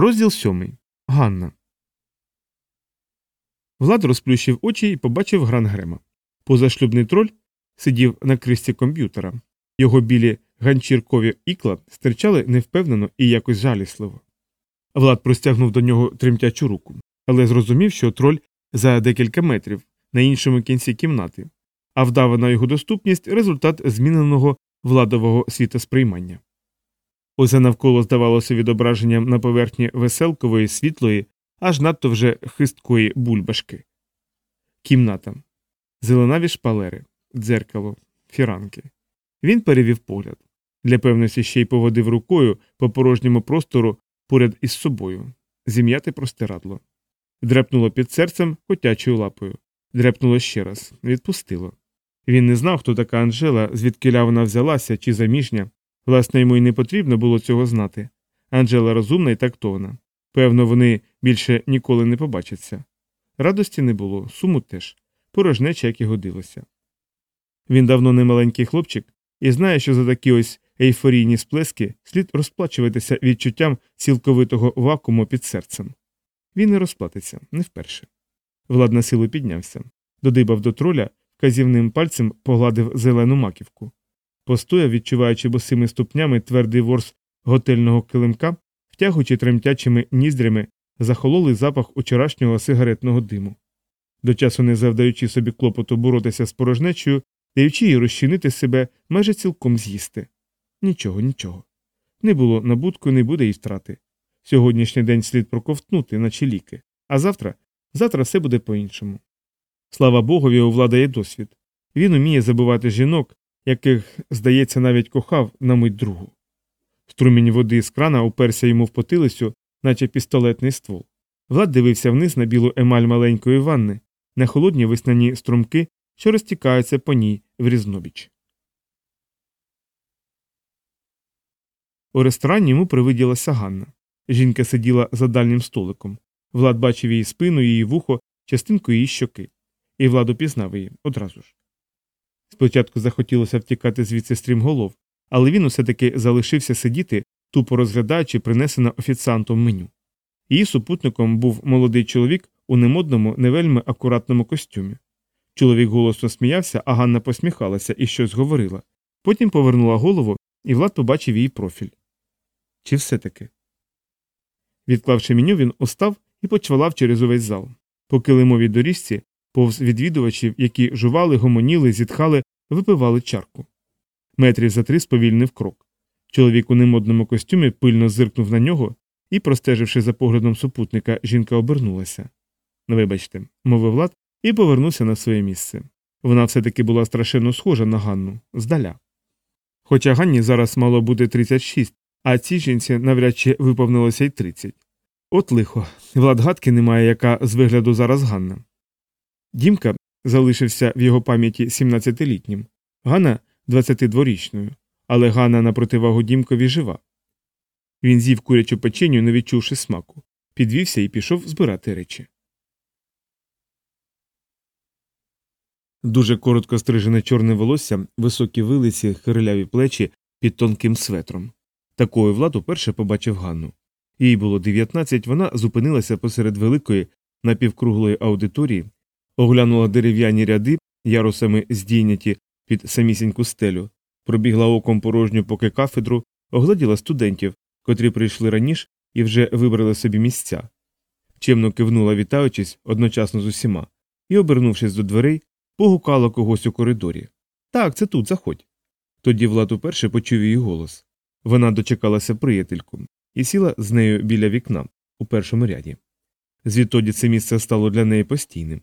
Розділ сьомий. Ганна. Влад розплющив очі і побачив гран Грема. Позашлюбний троль сидів на кристі комп'ютера. Його білі ганчіркові ікла стирчали невпевнено і якось жалісливо. Влад простягнув до нього тремтячу руку, але зрозумів, що троль за декілька метрів на іншому кінці кімнати, а вдавана його доступність результат зміненого владового світосприймання. Усе навколо здавалося відображенням на поверхні веселкової, світлої, аж надто вже хисткої бульбашки. Кімната, зеленаві шпалери, дзеркало, фіранки. Він перевів погляд. Для певності ще й поводив рукою по порожньому простору поряд із собою, зім'яти простирадло. Дрепнуло під серцем котячою лапою. Дрепнуло ще раз, відпустило. Він не знав, хто така Анжела, звідкиля вона взялася чи заміжня. Власне, йому й не потрібно було цього знати. Анжела розумна і тактовна. Певно, вони більше ніколи не побачаться. Радості не було, суму теж, порожнеча, як і годилося. Він давно не маленький хлопчик і знає, що за такі ось ейфорійні сплески слід розплачуватися відчуттям цілковитого вакууму під серцем. Він не розплатиться не вперше. Влад на силу піднявся, додибав до троля, вказівним пальцем погладив зелену маківку. Постояв, відчуваючи босими ступнями твердий ворс готельного килимка, втягуючи тремтячими ніздрями захололий запах учорашнього сигаретного диму. До часу не завдаючи собі клопоту боротися з порожнечою, даючи їй розчинити себе, майже цілком з'їсти. Нічого, нічого. Не було набутку, не буде й втрати. Сьогоднішній день слід проковтнути, наче ліки, а завтра завтра все буде по-іншому. Слава Богові, у влада є досвід. Він уміє забувати жінок, яких, здається, навіть кохав на мить другу. Струмінь води з крана уперся йому в потилицю, наче пістолетний ствол. Влад дивився вниз на білу емаль маленької ванни, на холодні весняні струмки, що розтікаються по ній в різнобіч. У ресторані йому привиділася Ганна. Жінка сиділа за дальнім столиком. Влад бачив її спину, її вухо, частинку її щоки. І Влад упізнав її одразу ж. Спочатку захотілося втікати звідси стрімголов, але він усе таки залишився сидіти, тупо розглядаючи принесене офіціантом меню. Її супутником був молодий чоловік у немодному, не вельми акуратному костюмі. Чоловік голосно сміявся, а Ганна посміхалася і щось говорила. Потім повернула голову, і Влад побачив її профіль. Чи все таки? Відклавши меню, він устав і почвалав через увесь зал. По килимовій доріжці, повз відвідувачів, які жували, гомоніли, зітхали, випивали чарку. Метрів за три сповільнив крок. Чоловік у немодному костюмі пильно зиркнув на нього і, простеживши за поглядом супутника, жінка обернулася. Вибачте, мовив Влад і повернувся на своє місце. Вона все таки була страшенно схожа на Ганну, здаля. Хоча Ганні зараз мало бути 36, а цій жінці навряд чи виповнилося й 30. От лихо, влад гадки немає, яка з вигляду зараз Ганна. Дімка залишився в його пам'яті 17-літнім, Ганна 22-річною, але Ганна на противагу Дімкові жива. Він з'їв курячу печеню, не відчувши смаку, підвівся і пішов збирати речі. Дуже коротко стрижене чорне волосся, високі вилиці, хириляві плечі під тонким светром. Такою владу перше побачив Ганну. Їй було 19, вона зупинилася посеред великої напівкруглої аудиторії, оглянула дерев'яні ряди, ярусами здійняті під самісіньку стелю, пробігла оком порожню поки кафедру, огляділа студентів, котрі прийшли раніше і вже вибрали собі місця. Чемно кивнула, вітаючись одночасно з усіма, і, обернувшись до дверей, погукала когось у коридорі. Так, це тут, заходь. Тоді Влад уперше почув її голос. Вона дочекалася приятельку і сіла з нею біля вікна у першому ряді. Звідтоді це місце стало для неї постійним.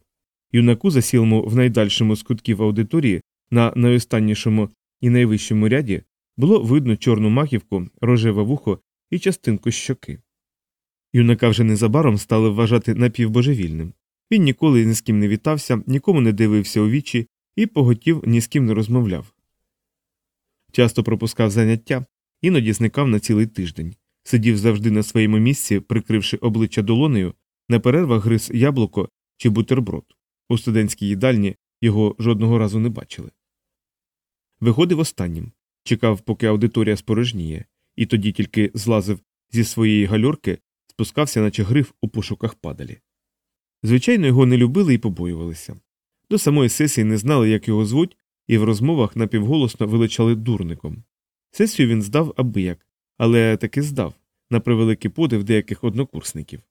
Юнаку, засілому в найдальшому з кутків аудиторії, на найостаннішому і найвищому ряді, було видно чорну маківку, рожеве вухо і частинку щоки. Юнака вже незабаром стали вважати напівбожевільним. Він ніколи ні з ким не вітався, нікому не дивився у вічі і поготів ні з ким не розмовляв. Часто пропускав заняття, іноді зникав на цілий тиждень, сидів завжди на своєму місці, прикривши обличчя долонею, на перервах гриз яблуко чи бутерброд. У студентській їдальні його жодного разу не бачили. Виходив останнім, чекав, поки аудиторія спорожніє, і тоді тільки злазив зі своєї гальорки, спускався, наче гриф у пошуках падалі. Звичайно, його не любили і побоювалися. До самої сесії не знали, як його звуть, і в розмовах напівголосно величали дурником. Сесію він здав абияк, але таки здав, на превеликий подив деяких однокурсників.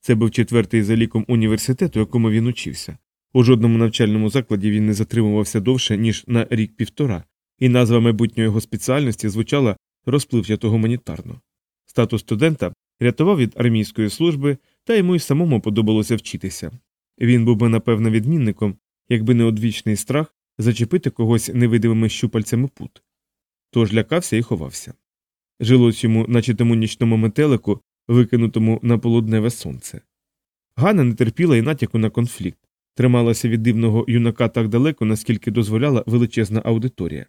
Це був четвертий за ліком університету, якому він учився. У жодному навчальному закладі він не затримувався довше, ніж на рік півтора, і назва майбутньої його спеціальності звучала розпливчато гуманітарно. Статус студента рятував від армійської служби, та йому й самому подобалося вчитися. Він був би, напевно, відмінником, якби не одвічний страх зачепити когось невидимими щупальцями пут. Тож лякався і ховався. Жилось йому, наче тому нічному метелику, викинутому на полудневе сонце. Ганна не терпіла і натяку на конфлікт, трималася від дивного юнака так далеко, наскільки дозволяла величезна аудиторія.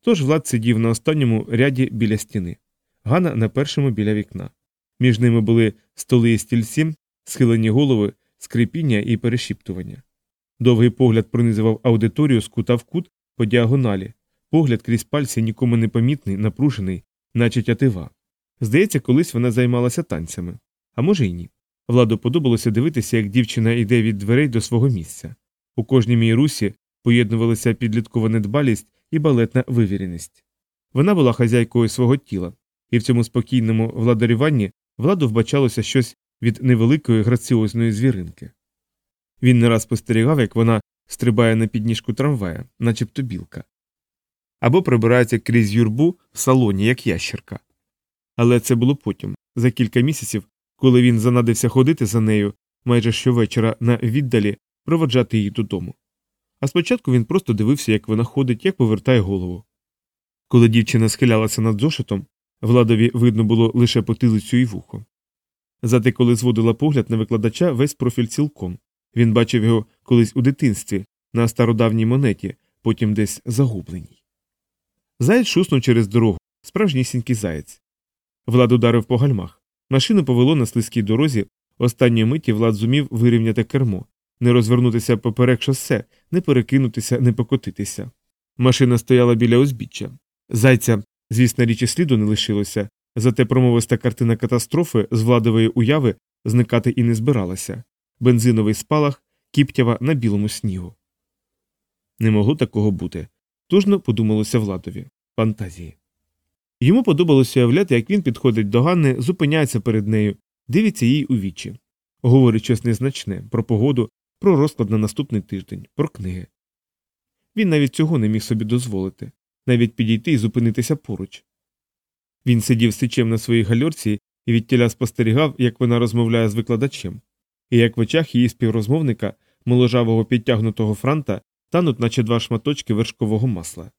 Тож Влад сидів на останньому ряді біля стіни, Ганна на першому біля вікна. Між ними були столи і стільці, схилені голови, скрипіння і перешіптування. Довгий погляд пронизував аудиторію з кута в кут по діагоналі, погляд крізь пальці нікому не помітний, напружений, наче тятива. Здається, колись вона займалася танцями, а може й ні. Владу подобалося дивитися, як дівчина йде від дверей до свого місця. У кожній мій русі поєднувалися підліткова недбалість і балетна вивіреність. Вона була хазяйкою свого тіла, і в цьому спокійному владарюванні владу вбачалося щось від невеликої граціозної звіринки. Він не раз спостерігав, як вона стрибає на підніжку трамвая, начебто білка, або прибирається крізь юрбу в салоні, як ящерка. Але це було потім, за кілька місяців, коли він занадився ходити за нею майже щовечора на віддалі проводжати її додому. А спочатку він просто дивився, як вона ходить, як повертає голову. Коли дівчина схилялася над зошитом, владові видно було лише потилицю і вухо. Зате, коли зводила погляд на викладача, весь профіль цілком. Він бачив його колись у дитинстві, на стародавній монеті, потім десь загубленій. Заєць шуснув через дорогу, справжнісінький заєць. Влад ударив по гальмах. Машину повело на слизькій дорозі, останньої миті Влад зумів вирівняти кермо, не розвернутися поперек шосе, не перекинутися, не покотитися. Машина стояла біля узбіччя. Зайця, звісно, річі сліду не лишилося, зате промовиста картина катастрофи з владової уяви зникати і не збиралася бензиновий спалах, кіптява на білому снігу. Не могло такого бути. Тужно подумалося владові фантазії. Йому подобалося уявляти, як він підходить до Ганни, зупиняється перед нею, дивиться їй у вічі, говорить щось незначне про погоду, про розклад на наступний тиждень, про книги. Він навіть цього не міг собі дозволити, навіть підійти і зупинитися поруч. Він сидів сичем на своїй гальорці і відтіля спостерігав, як вона розмовляє з викладачем, і як в очах її співрозмовника, моложавого підтягнутого франта, тануть, наче два шматочки вершкового масла.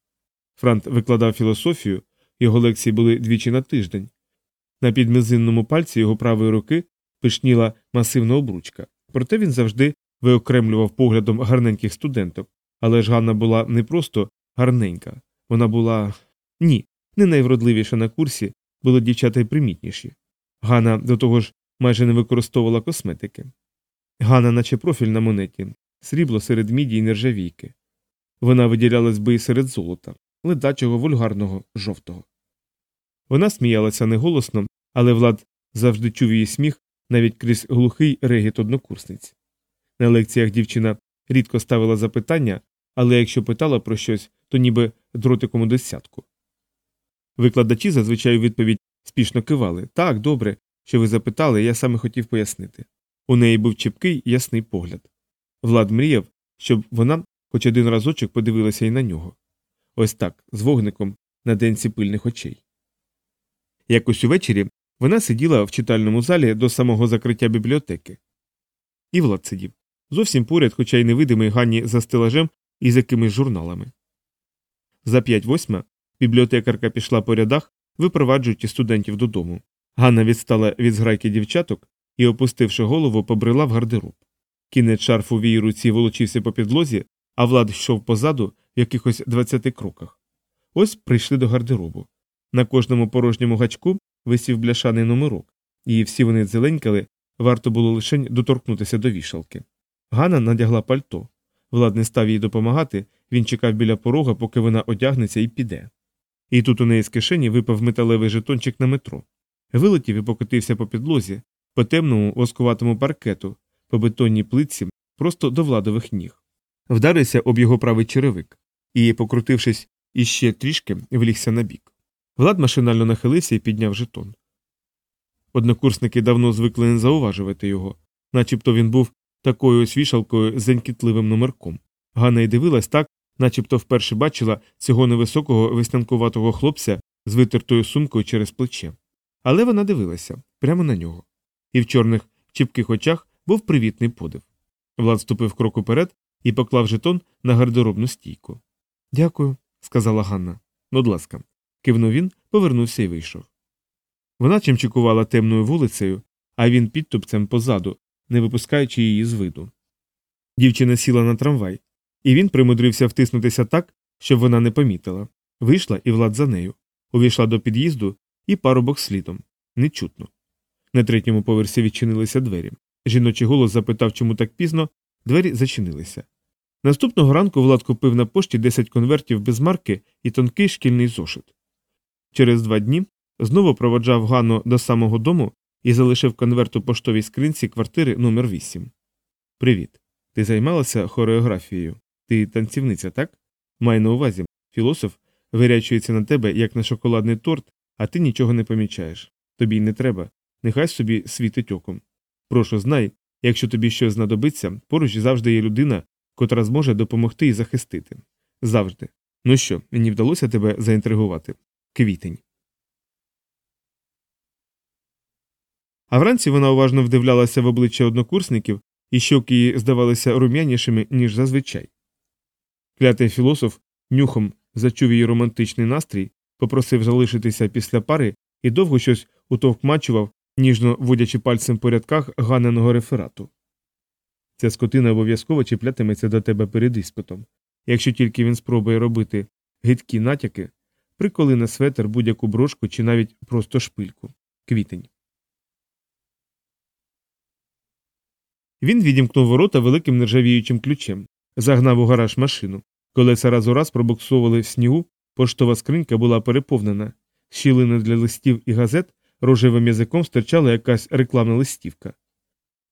Франт викладав філософію, його лекції були двічі на тиждень. На підмізинному пальці його правої руки пишніла масивна обручка, проте він завжди виокремлював поглядом гарненьких студенток, але ж Ганна була не просто гарненька, вона була ні, не найвродливіша на курсі, були дівчата й примітніші. Ганна до того ж майже не використовувала косметики. Ганна, наче профіль на монеті, срібло серед міді й нержавійки. Вона виділялась би і серед золота, ледачого, вульгарного, жовтого. Вона сміялася неголосно, але Влад завжди чув її сміх навіть крізь глухий регіт однокурсниць. На лекціях дівчина рідко ставила запитання, але якщо питала про щось, то ніби дротиком у десятку. Викладачі зазвичай у відповідь спішно кивали так, добре, що ви запитали, я саме хотів пояснити. У неї був чіпкий ясний погляд. Влад мріяв, щоб вона хоч один разочок подивилася і на нього. Ось так, з вогником на денці пильних очей. Якось увечері вона сиділа в читальному залі до самого закриття бібліотеки. І Влад сидів зовсім поряд, хоча й невидимий Ганні за стелажем і з якимись журналами. За п'ять восьма бібліотекарка пішла по рядах, випроваджуючи студентів додому. Ганна відстала від зграйки дівчаток і, опустивши голову, побрела в гардероб. Кінець шарфу в її руці волочився по підлозі, а Влад йшов позаду в якихось двадцяти кроках. Ось прийшли до гардеробу. На кожному порожньому гачку висів бляшаний номерок, і всі вони зеленькали, варто було лише доторкнутися до вішалки. Ганна надягла пальто. Влад не став їй допомагати, він чекав біля порога, поки вона одягнеться і піде. І тут у неї з кишені випав металевий жетончик на метро. Вилетів і покотився по підлозі, по темному воскуватому паркету, по бетонній плитці, просто до владових ніг. Вдарився об його правий черевик і, покрутившись іще трішки, влігся на бік. Влад машинально нахилився і підняв жетон. Однокурсники давно звикли не зауважувати його, начебто він був такою ось вішалкою з зенькітливим номерком. Ганна й дивилась так, начебто вперше бачила цього невисокого веснянкуватого хлопця з витертою сумкою через плече. Але вона дивилася прямо на нього. І в чорних чіпких очах був привітний подив. Влад ступив крок уперед і поклав жетон на гардеробну стійку. Дякую, сказала Ганна. Будь ласка. Кивнув він, повернувся і вийшов. Вона чимчикувала темною вулицею, а він підтупцем позаду, не випускаючи її з виду. Дівчина сіла на трамвай, і він примудрився втиснутися так, щоб вона не помітила. Вийшла і влад за нею, увійшла до під'їзду і парубок слідом. Нечутно. На третьому поверсі відчинилися двері. Жіночий голос запитав, чому так пізно, двері зачинилися. Наступного ранку Влад купив на пошті 10 конвертів без марки і тонкий шкільний зошит. Через два дні знову проводжав Ганну до самого дому і залишив конверт у поштовій скринці квартири номер 8 Привіт. Ти займалася хореографією? Ти танцівниця, так? Май на увазі, філософ вирячується на тебе, як на шоколадний торт, а ти нічого не помічаєш. Тобі й не треба. Нехай собі світить оком. Прошу, знай, якщо тобі щось знадобиться, поруч завжди є людина, котра зможе допомогти і захистити. Завжди. Ну що, мені вдалося тебе заінтригувати? Квітень. А вранці вона уважно вдивлялася в обличчя однокурсників, і щоки її здавалися рум'янішими, ніж зазвичай. Клятий філософ нюхом зачув її романтичний настрій, попросив залишитися після пари і довго щось утовкмачував, ніжно водячи пальцем по рядках ганеного реферату. Ця скотина обов'язково чіплятиметься до тебе перед іспитом. Якщо тільки він спробує робити гидкі натяки, приколи на светер будь-яку брошку чи навіть просто шпильку. Квітень. Він відімкнув ворота великим нержавіючим ключем, загнав у гараж машину. Колеса раз у раз пробуксовували в снігу, поштова скринька була переповнена, щілини для листів і газет рожевим язиком стирчала якась рекламна листівка.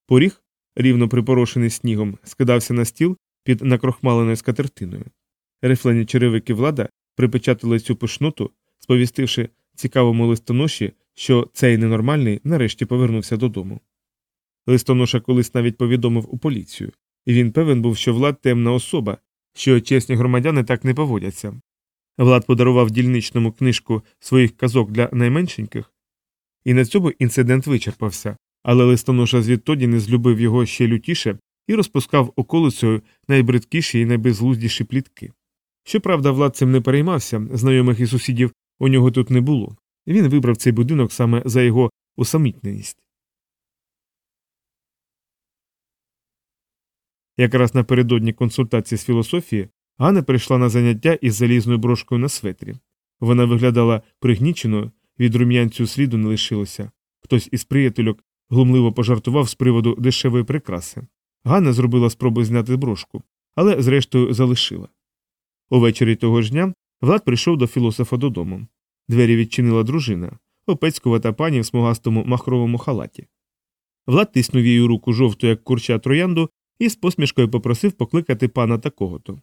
Поріг, рівно припорошений снігом, скидався на стіл під накрохмаленою скатертиною. Рифлені черевики влада припечатали цю пишноту, сповістивши цікавому листоноші, що цей ненормальний нарешті повернувся додому. Листоноша колись навіть повідомив у поліцію, і він певен був, що влад темна особа, що чесні громадяни так не поводяться. Влад подарував дільничному книжку своїх казок для найменшеньких, і на цьому інцидент вичерпався, але листоноша звідтоді не злюбив його ще лютіше і розпускав околицею найбридкіші і найбезглуздіші плітки. Щоправда, влад цим не переймався, знайомих і сусідів у нього тут не було. Він вибрав цей будинок саме за його усамітненість. Якраз напередодні консультації з філософії Ганна прийшла на заняття із залізною брошкою на светрі. Вона виглядала пригніченою, від рум'янцю сліду не лишилося. Хтось із приятельок глумливо пожартував з приводу дешевої прикраси. Ганна зробила спробу зняти брошку, але зрештою залишила. Увечері того ж дня Влад прийшов до філософа додому. Двері відчинила дружина, опецькувата пані в смугастому махровому халаті. Влад тиснув її руку жовту, як курча троянду, і з посмішкою попросив покликати пана такого-то.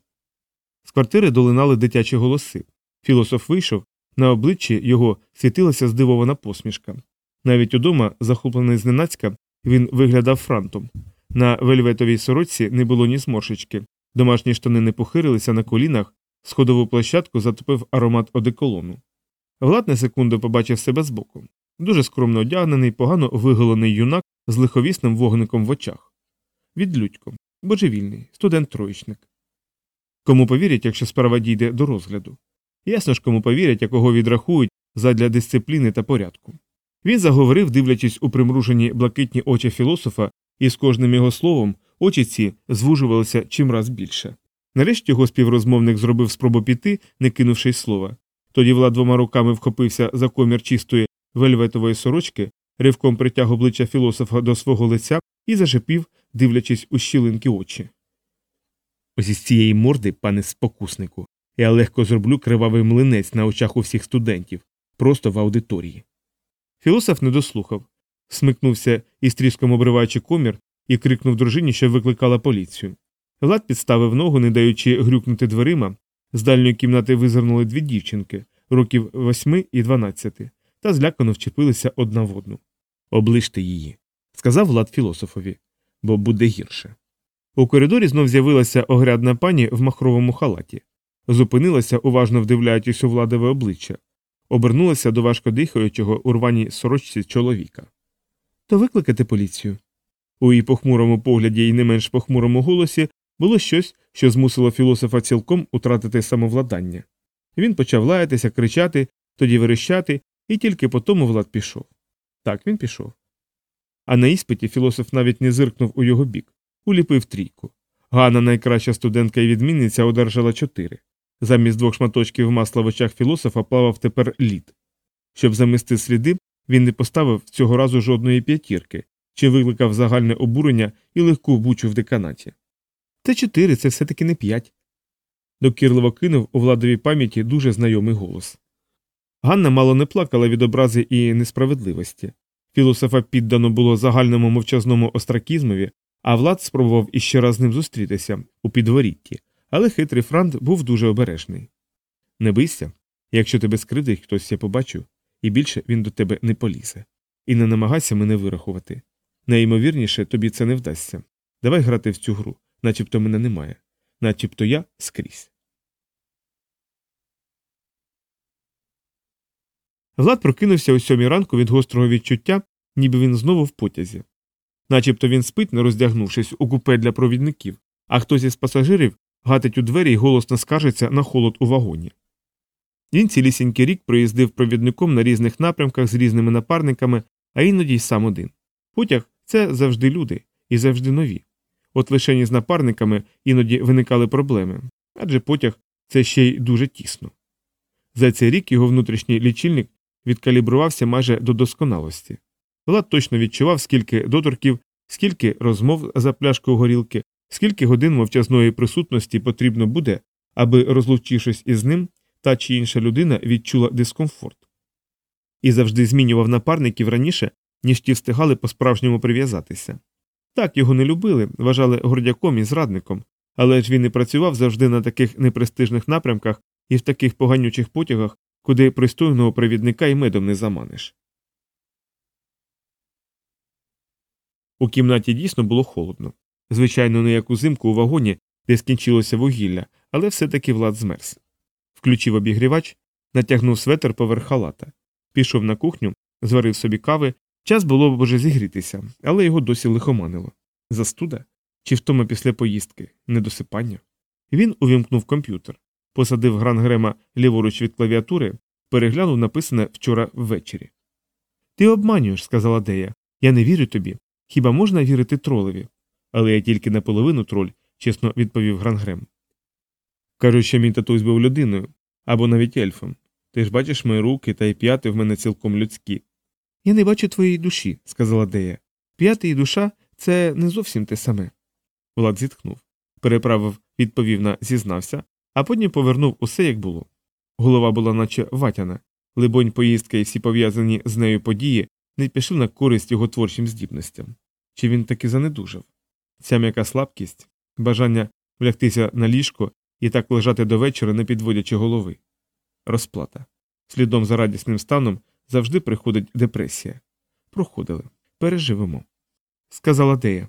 З квартири долинали дитячі голоси. Філософ вийшов, на обличчі його світилася здивована посмішка. Навіть удома, захоплений зненацька, він виглядав франтом. На вельветовій сорочці не було ні зморшечки, домашні штани не похирилися на колінах, сходову площадку затопив аромат одеколону. Влад на секунду побачив себе збоку. Дуже скромно одягнений, погано виголений юнак з лиховісним вогником в очах. Відлюдько, божевільний, студент троєчник. Кому повірять, якщо справа дійде до розгляду? Ясно ж, кому повірять, якого відрахують задля дисципліни та порядку. Він заговорив, дивлячись у примружені блакитні очі філософа, і з кожним його словом очі ці звужувалися чимраз більше. Нарешті його співрозмовник зробив спробу піти, не кинувши слова. Тоді Влад двома руками вхопився за комір чистої вельветової сорочки, ривком притяг обличчя філософа до свого лиця і зашипів, дивлячись у щілинки очі. Ось із цієї морди, пане спокуснику, я легко зроблю кривавий млинець на очах у всіх студентів, просто в аудиторії. Філософ не дослухав. смикнувся із тріском обриваючи комір і крикнув дружині, що викликала поліцію. Влад підставив ногу, не даючи грюкнути дверима. З дальньої кімнати визирнули дві дівчинки, років восьми і дванадцяти, та злякано вчепилися одна в одну. Оближте її, сказав Влад філософові, бо буде гірше. У коридорі знов з'явилася огрядна пані в махровому халаті. Зупинилася, уважно вдивляючись у владове обличчя, обернулася до важко дихаючого у рваній сорочці чоловіка. То викликати поліцію. У її похмурому погляді і не менш похмурому голосі було щось, що змусило філософа цілком утратити самовладання. Він почав лаятися, кричати, тоді верещати, і тільки по тому Влад пішов. Так він пішов. А на іспиті філософ навіть не зиркнув у його бік, уліпив трійку. Ганна, найкраща студентка і відмінниця, одержала чотири. Замість двох шматочків масла в очах філософа плавав тепер лід. Щоб замести сліди, він не поставив цього разу жодної п'ятірки, чи викликав загальне обурення і легку бучу в деканаті. Це чотири, це все таки не п'ять. Докірливо кинув у владовій пам'яті дуже знайомий голос. Ганна мало не плакала від образи і несправедливості. Філософа піддано було загальному мовчазному остракізмові, а Влад спробував іще раз з ним зустрітися у підворітті, але хитрий Франт був дуже обережний. Не бийся, якщо тебе скривдить хтось я побачу, і більше він до тебе не полізе. І не намагайся мене вирахувати. Найімовірніше, тобі це не вдасться. Давай грати в цю гру, начебто мене немає, начебто я скрізь. Влад прокинувся о сьомій ранку від гострого відчуття, ніби він знову в потязі. Начебто він спить, не роздягнувшись у купе для провідників, а хтось із пасажирів гатить у двері і голосно скаржиться на холод у вагоні. Він цілісінький рік проїздив провідником на різних напрямках з різними напарниками, а іноді й сам один. Потяг це завжди люди і завжди нові. От лише із напарниками іноді виникали проблеми, адже потяг це ще й дуже тісно. За цей рік його внутрішній лічильник відкалібрувався майже до досконалості. Влад точно відчував, скільки доторків, скільки розмов за пляшкою горілки, скільки годин мовчазної присутності потрібно буде, аби, розлучившись із ним, та чи інша людина відчула дискомфорт. І завжди змінював напарників раніше, ніж ті встигали по справжньому прив'язатися. Так його не любили, вважали гордяком і зрадником, але ж він і працював завжди на таких непрестижних напрямках і в таких поганючих потягах, куди пристойного провідника і медом не заманиш. У кімнаті дійсно було холодно. Звичайно, не як узимку у вагоні, де скінчилося вугілля, але все таки влад змерз. Включив обігрівач, натягнув светр поверх халата, пішов на кухню, зварив собі кави. Час було б уже зігрітися, але його досі лихоманило. Застуда? Чи втома після поїздки, недосипання? Він увімкнув комп'ютер, посадив грангрема ліворуч від клавіатури, переглянув написане вчора ввечері. Ти обманюєш, сказала Дея. Я не вірю тобі. Хіба можна вірити тролеві? Але я тільки наполовину троль, чесно відповів Грангрем. Кажуть, що мій татусь був людиною або навіть ельфом. Ти ж бачиш мої руки та й п'яти в мене цілком людські. Я не бачу твоєї душі, сказала Дея. П'яти і душа це не зовсім те саме. Влад зітхнув. Переправив, відповів на зізнався, а потім повернув усе, як було. Голова була наче ватяна, либонь, поїздка і всі пов'язані з нею події не пішли на користь його творчим здібностям. Чи він таки занедужав? Ця м'яка слабкість, бажання влягтися на ліжко і так лежати до вечора, не підводячи голови. Розплата. Слідом за радісним станом завжди приходить депресія. Проходили. Переживемо. Сказала Дея.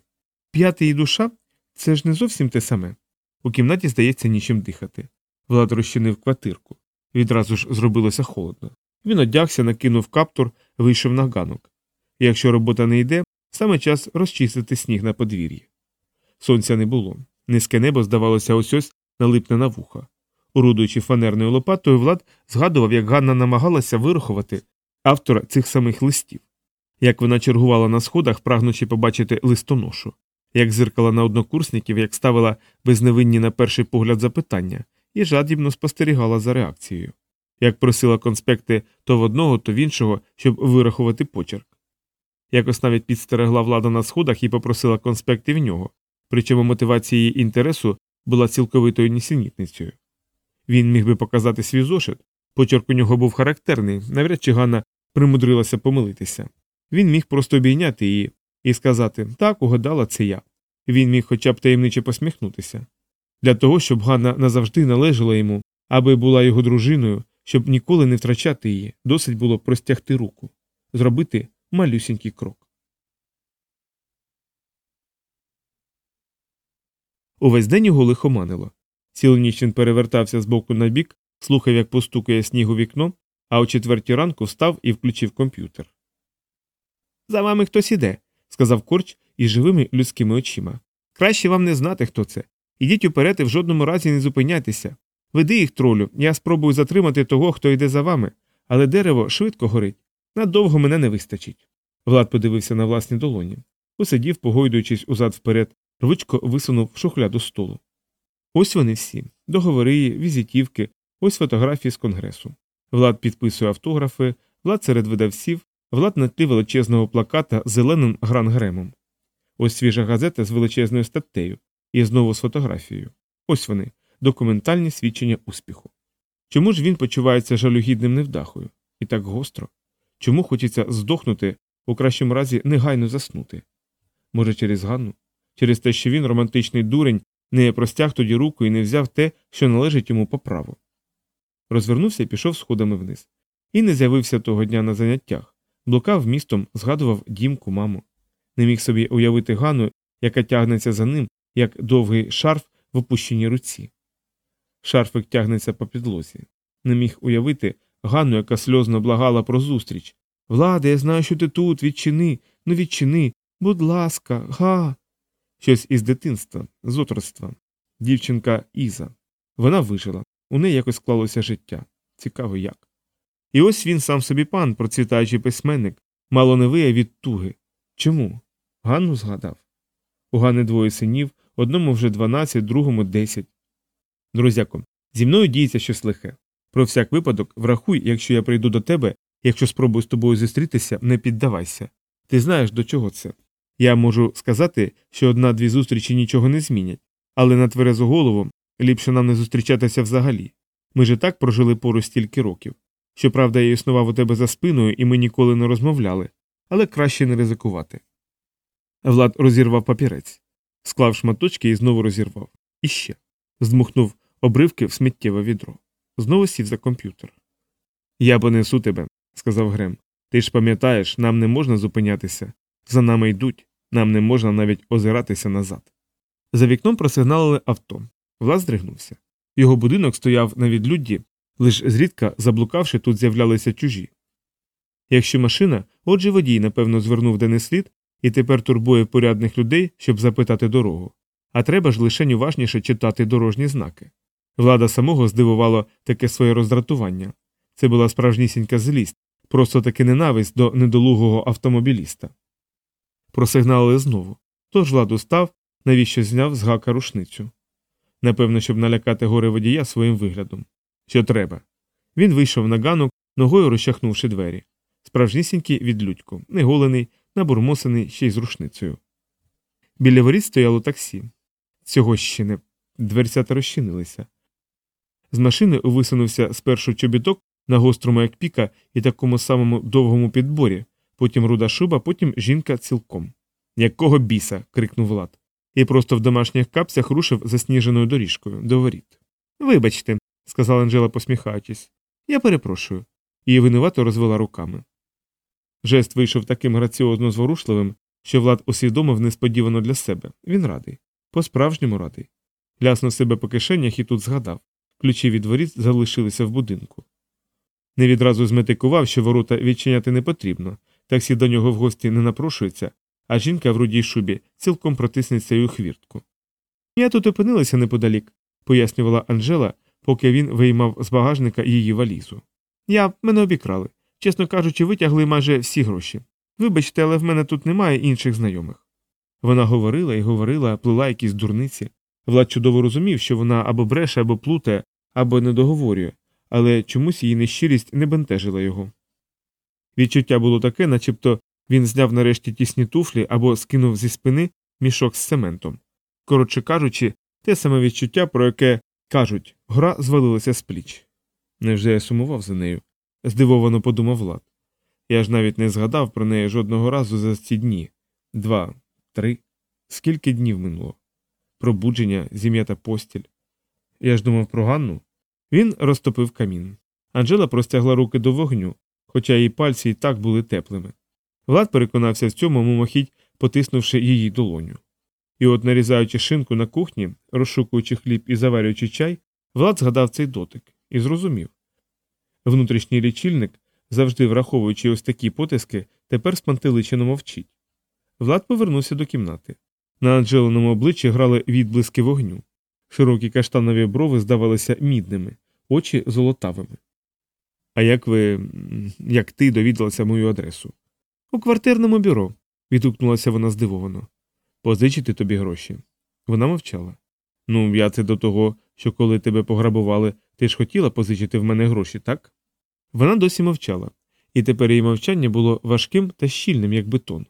П'ятий і душа це ж не зовсім те саме. У кімнаті здається нічим дихати. Влад розчинив квартирку. Відразу ж зробилося холодно. Він одягся, накинув каптур, вийшов на ганок. Якщо робота не йде, саме час розчистити сніг на подвір'ї. Сонця не було. Низьке небо, здавалося, ось ось налипне на вуха. Орудуючи фанерною лопатою, Влад згадував, як Ганна намагалася вирахувати автора цих самих листів, як вона чергувала на сходах, прагнучи побачити листоношу, як зиркала на однокурсників, як ставила безневинні на перший погляд запитання, і жадібно спостерігала за реакцією, як просила конспекти то в одного, то в іншого, щоб вирахувати почерк. Якось навіть підстерегла влада на сходах і попросила конспекти в нього, причому мотивація її інтересу була цілковитою нісенітницею. Він міг би показати свій зошит, почерк у нього був характерний, навряд чи Ганна примудрилася помилитися. Він міг просто обійняти її і сказати так, угадала, це я. Він міг хоча б таємниче посміхнутися. Для того, щоб Ганна назавжди належала йому, аби була його дружиною, щоб ніколи не втрачати її, досить було простягти руку, зробити малюсінький крок. Увесь день його лихоманило. Цілу ніч він перевертався з боку на бік, слухав, як постукає сніг у вікно, а о четвертій ранку встав і включив комп'ютер. За вами хтось іде, сказав корч із живими людськими очима. Краще вам не знати, хто це. Ідіть уперед і в жодному разі не зупиняйтеся. Веди їх тролю, я спробую затримати того, хто йде за вами, але дерево швидко горить. Надовго мене не вистачить. Влад подивився на власні долоні. Посидів, погойдуючись узад вперед, рвучко висунув шухляду столу. Ось вони всі договори, візитівки, ось фотографії з конгресу. Влад підписує автографи, влад серед видавців, влад на тлі величезного плаката з зеленим грангремом. Ось свіжа газета з величезною статтею і знову з фотографією. Ось вони, документальні свідчення успіху. Чому ж він почувається жалюгідним невдахою? І так гостро? Чому хочеться здохнути, у кращому разі негайно заснути? Може, через Ганну? Через те, що він, романтичний дурень, не простяг тоді руку і не взяв те, що належить йому по праву. Розвернувся і пішов сходами вниз. І не з'явився того дня на заняттях, блукав містом, згадував дімку, маму. Не міг собі уявити Ганну, яка тягнеться за ним, як довгий шарф в опущеній руці. Шарфик тягнеться по підлозі. Не міг уявити Ганну, яка сльозно благала про зустріч. Влади, я знаю, що ти тут, відчини, ну відчини, будь ласка, га. Щось із дитинства, з отроства. Дівчинка Іза. Вона вижила, у неї якось склалося життя. Цікаво як. І ось він сам собі пан, процвітаючий письменник, мало не вияв від туги. Чому? Ганну згадав. У Гани двоє синів, одному вже дванадцять, другому десять. Друзяко, зі мною діється щось лихе. Про всяк випадок, врахуй, якщо я прийду до тебе, якщо спробую з тобою зустрітися, не піддавайся. Ти знаєш, до чого це. Я можу сказати, що одна-дві зустрічі нічого не змінять, але на тверезу голову ліпше нам не зустрічатися взагалі. Ми ж і так прожили поруч стільки років. Щоправда, я існував у тебе за спиною, і ми ніколи не розмовляли, але краще не ризикувати. Влад розірвав папірець, склав шматочки і знову розірвав. І ще. Здмухнув обривки в сміттєве відро. Знову сів за комп'ютер. Я понесу тебе, сказав Грем. Ти ж пам'ятаєш, нам не можна зупинятися. За нами йдуть, нам не можна навіть озиратися назад. За вікном просигналили авто. Влад здригнувся. Його будинок стояв на відлюдді, лиш зрідка заблукавши, тут з'являлися чужі. Якщо машина, отже водій, напевно, звернув де не слід і тепер турбує порядних людей, щоб запитати дорогу. А треба ж лише уважніше читати дорожні знаки. Влада самого здивувало таке своє роздратування. Це була справжнісінька злість, просто таки ненависть до недолугого автомобіліста. Просигналили знову. Тож Влад устав, навіщо зняв з гака рушницю. Напевно, щоб налякати горе водія своїм виглядом. Що треба. Він вийшов на ганок, ногою розчахнувши двері. Справжнісінький відлюдько, неголений, набурмосений ще й з рушницею. Біля воріт стояло таксі. Цього ще не дверцята розчинилися. З машини висунувся спершу чобіток на гострому, як піка, і такому самому довгому підборі, потім руда шуба, потім жінка цілком. Якого біса. крикнув Влад. І просто в домашніх капцях рушив засніженою доріжкою до воріт. Вибачте, сказала Анжела, посміхаючись. Я перепрошую. І винувато розвела руками. Жест вийшов таким граціозно зворушливим, що Влад усвідомив несподівано для себе. Він радий. По справжньому радий. Ляснув себе по кишенях і тут згадав ключі від воріт залишилися в будинку. Не відразу зметикував, що ворота відчиняти не потрібно, таксі до нього в гості не напрошується, а жінка в рудій шубі цілком протиснеться й у хвіртку. Я тут опинилася неподалік, пояснювала Анжела, поки він виймав з багажника її валізу. Я мене обікрали. Чесно кажучи, витягли майже всі гроші. Вибачте, але в мене тут немає інших знайомих. Вона говорила і говорила, плила якісь дурниці. Влад чудово розумів, що вона або бреше, або плутає, або не договорює, але чомусь її нещирість не бентежила його. Відчуття було таке, начебто він зняв нарешті тісні туфлі або скинув зі спини мішок з цементом. Коротше кажучи, те саме відчуття, про яке кажуть, гора звалилася з пліч. Невже я сумував за нею? здивовано подумав Влад. Я ж навіть не згадав про неї жодного разу за ці дні. Два, три. Скільки днів минуло? Пробудження, зім'ята постіль. Я ж думав про Ганну. Він розтопив камін. Анжела простягла руки до вогню, хоча її пальці і так були теплими. Влад переконався в цьому, мимохідь потиснувши її долоню. І от, нарізаючи шинку на кухні, розшукуючи хліб і заварюючи чай, Влад згадав цей дотик і зрозумів. Внутрішній лічильник, завжди враховуючи ось такі потиски, тепер спантеличено мовчить. Влад повернувся до кімнати. На Анджеленому обличчі грали відблиски вогню. Широкі каштанові брови здавалися мідними, очі золотавими. А як ви. як ти довідалася мою адресу? У квартирному бюро, відгукнулася вона здивовано. Позичити тобі гроші. Вона мовчала. Ну, я це до того, що коли тебе пограбували, ти ж хотіла позичити в мене гроші, так? Вона досі мовчала, і тепер її мовчання було важким та щільним, як бетон.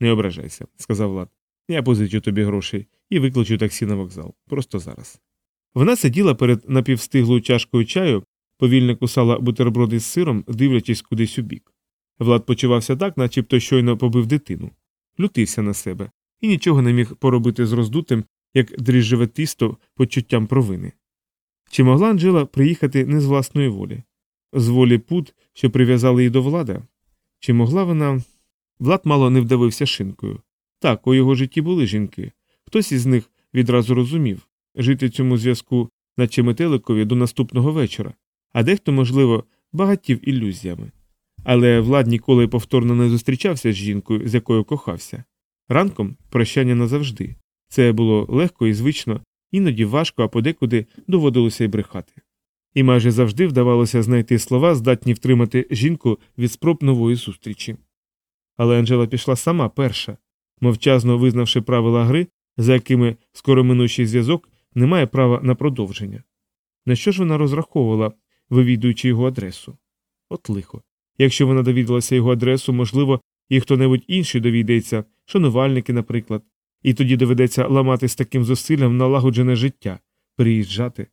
Не ображайся, сказав Влад. Я позичу тобі грошей і викличу таксі на вокзал. Просто зараз. Вона сиділа перед напівстиглою чашкою чаю, повільно кусала бутерброди з сиром, дивлячись кудись у бік. Влад почувався так, начебто щойно побив дитину, лютився на себе і нічого не міг поробити з роздутим, як дріжджеве тісто почуттям провини. Чи могла Анджела приїхати не з власної волі, з волі пут, що прив'язали її до влада? Чи могла вона. Влад мало не вдавився шинкою. Так, у його житті були жінки. Хтось із них відразу розумів жити цьому зв'язку, наче метеликові, до наступного вечора, а дехто, можливо, багатів ілюзіями. Але Влад ніколи повторно не зустрічався з жінкою, з якою кохався. Ранком прощання назавжди. Це було легко і звично, іноді важко, а подекуди доводилося й брехати. І майже завжди вдавалося знайти слова, здатні втримати жінку від спроб нової зустрічі. Але Анжела пішла сама перша, мовчазно визнавши правила гри, за якими скороминучий зв'язок не має права на продовження. На що ж вона розраховувала, вивідуючи його адресу? От лихо. Якщо вона довідалася його адресу, можливо, і хто небудь інший довідається, шанувальники, наприклад, і тоді доведеться ламати з таким зусиллям налагоджене життя, переїжджати.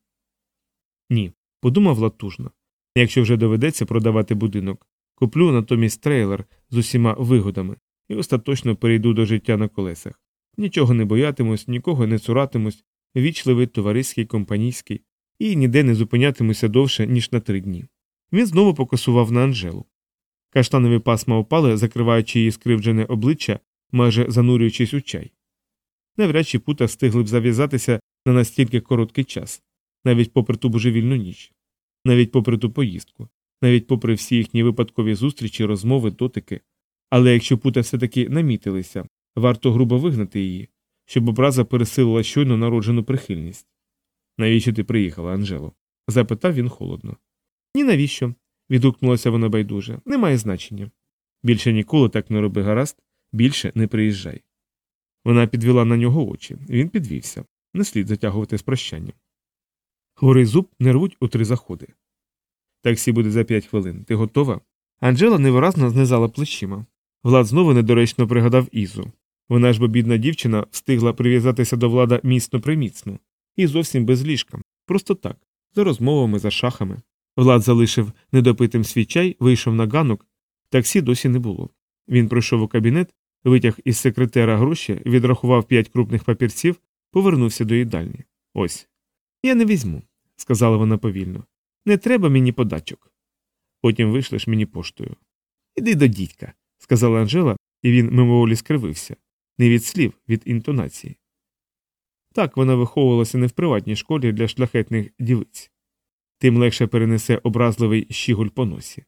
Ні, подумав латужно. Якщо вже доведеться продавати будинок, куплю натомість трейлер з усіма вигодами і остаточно перейду до життя на колесах. Нічого не боятимусь, нікого не цуратимусь, вічливий, товариський, компанійський, і ніде не зупинятимуся довше, ніж на три дні. Він знову покосував на Анжелу. Каштанові пасма опали, закриваючи її скривджене обличчя, майже занурюючись у чай. Навряд чи пута встигли б зав'язатися на настільки короткий час, навіть попри ту божевільну ніч, навіть попри ту поїздку, навіть попри всі їхні випадкові зустрічі, розмови, дотики. Але якщо пута все таки намітилися, варто грубо вигнати її, щоб образа пересилила щойно народжену прихильність. Навіщо ти приїхала, Анжело? запитав він холодно. Ні навіщо? відгукнулася вона байдуже. Немає значення. Більше ніколи так не роби гаразд, більше не приїжджай. Вона підвела на нього очі. Він підвівся. Не слід затягувати з прощанням. Хворий зуб не рвуть у три заходи. Таксі буде за п'ять хвилин. Ти готова? Анжела невиразно знизала плечима. Влад знову недоречно пригадав Ізу. Вона ж бо бідна дівчина встигла прив'язатися до влада міцно приміцно, і зовсім без ліжка, просто так, за розмовами, за шахами. Влад залишив недопитим свій чай, вийшов на ганок, таксі досі не було. Він пройшов у кабінет, витяг із секретера гроші, відрахував п'ять крупних папірців, повернувся до їдальні. Ось. Я не візьму, сказала вона повільно. Не треба мені подачок. Потім вийшлеш мені поштою. Іди до дідька, сказала Анжела, і він мимоволі скривився. Не від слів, від інтонації. Так вона виховувалася не в приватній школі для шляхетних дівиць тим легше перенесе образливий щігуль по носі.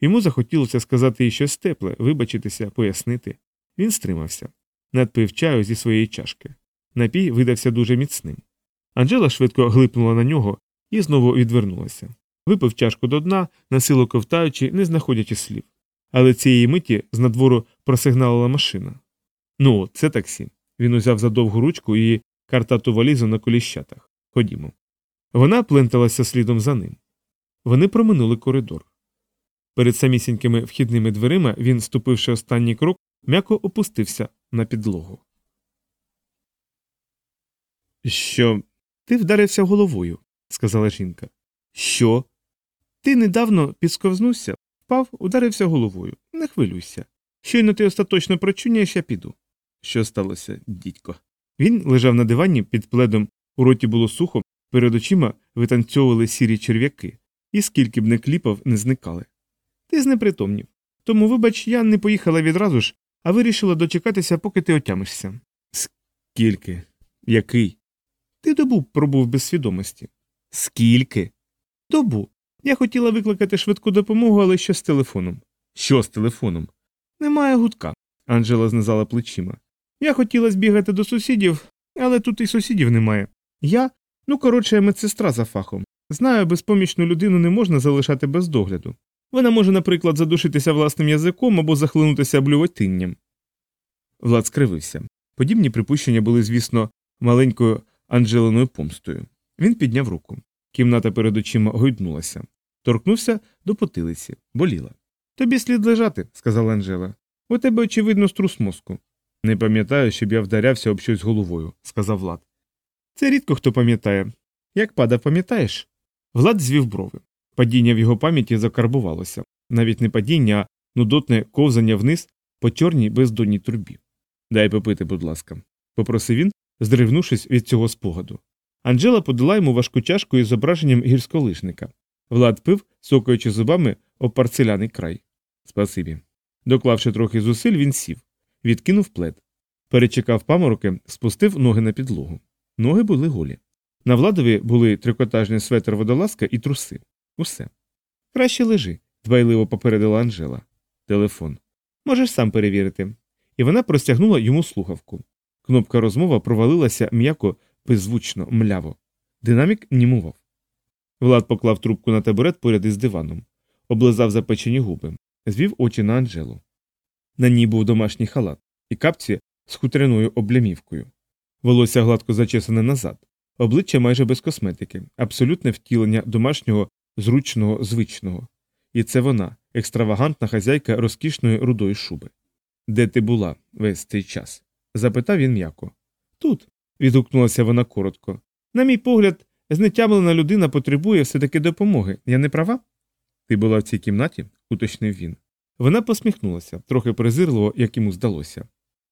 Йому захотілося сказати їй щось тепле, вибачитися, пояснити. Він стримався, надпив чаю зі своєї чашки. Напій видався дуже міцним. Анжела швидко глипнула на нього і знову відвернулася. Випив чашку до дна, насилу ковтаючи, не знаходячи слів. Але цієї миті з надвору просигналила машина. Ну, це таксі. Він узяв за довгу ручку і картату валізу на коліщатах. Ходімо. Вона пленталася слідом за ним. Вони проминули коридор. Перед самісінькими вхідними дверима він, ступивши останній крок, м'яко опустився на підлогу. Що? Ти вдарився головою, сказала жінка. Що? Ти недавно підсковзнувся, Впав, ударився головою. Не хвилюйся. Щойно ти остаточно прочуняєш, я піду. Що сталося, дідько? Він лежав на дивані під пледом, у роті було сухо, перед очима витанцьовували сірі черв'яки, і скільки б не кліпав, не зникали. Ти знепритомнів. Тому, вибач, я не поїхала відразу ж, а вирішила дочекатися, поки ти отямишся. Скільки? Який? Ти добу пробув без свідомості. Скільки? Добу. Я хотіла викликати швидку допомогу, але що з телефоном? Що з телефоном? Немає гудка. Анжела знизала плечима. Я хотіла збігати до сусідів, але тут і сусідів немає. Я, ну коротше, медсестра за фахом. Знаю, безпомічну людину не можна залишати без догляду. Вона може, наприклад, задушитися власним язиком або захлинутися блювотинням. Влад скривився. Подібні припущення були, звісно, маленькою Анджелиною помстою. Він підняв руку. Кімната перед очима гойднулася. Торкнувся до потилиці, боліла. Тобі слід лежати, сказала Анжела. У тебе, очевидно, струс мозку. Не пам'ятаю, щоб я вдарявся об щось головою, сказав Влад. Це рідко хто пам'ятає. Як падав, пам'ятаєш? Влад звів брови. Падіння в його пам'яті закарбувалося. Навіть не падіння, а нудотне ковзання вниз по чорній бездонній трубі. Дай попити, будь ласка, попросив він, здригнувшись від цього спогаду. Анжела подала йому важку чашку із зображенням гірськолижника. Влад пив, сокаючи зубами об парцеляний край. Спасибі. Доклавши трохи зусиль, він сів, відкинув плед. Перечекав памороки, спустив ноги на підлогу. Ноги були голі. На владові були трикотажний светр водолазка і труси. Усе. Краще лежи, дбайливо попередила Анжела. Телефон. Можеш сам перевірити. І вона простягнула йому слухавку. Кнопка розмова провалилася м'яко, беззвучно, мляво. Динамік німував. Влад поклав трубку на табурет поряд із диваном, облизав запечені губи, звів очі на Анжелу. На ній був домашній халат і капці з хутряною облямівкою. Волосся гладко зачесане назад, обличчя майже без косметики, абсолютне втілення домашнього, зручного, звичного. І це вона, екстравагантна хазяйка розкішної рудої шуби. Де ти була весь цей час? запитав він м'яко. Тут. відгукнулася вона коротко. На мій погляд, знетямлена людина потребує все таки допомоги. Я не права? Ти була в цій кімнаті? уточнив він. Вона посміхнулася, трохи презирливо, як йому здалося.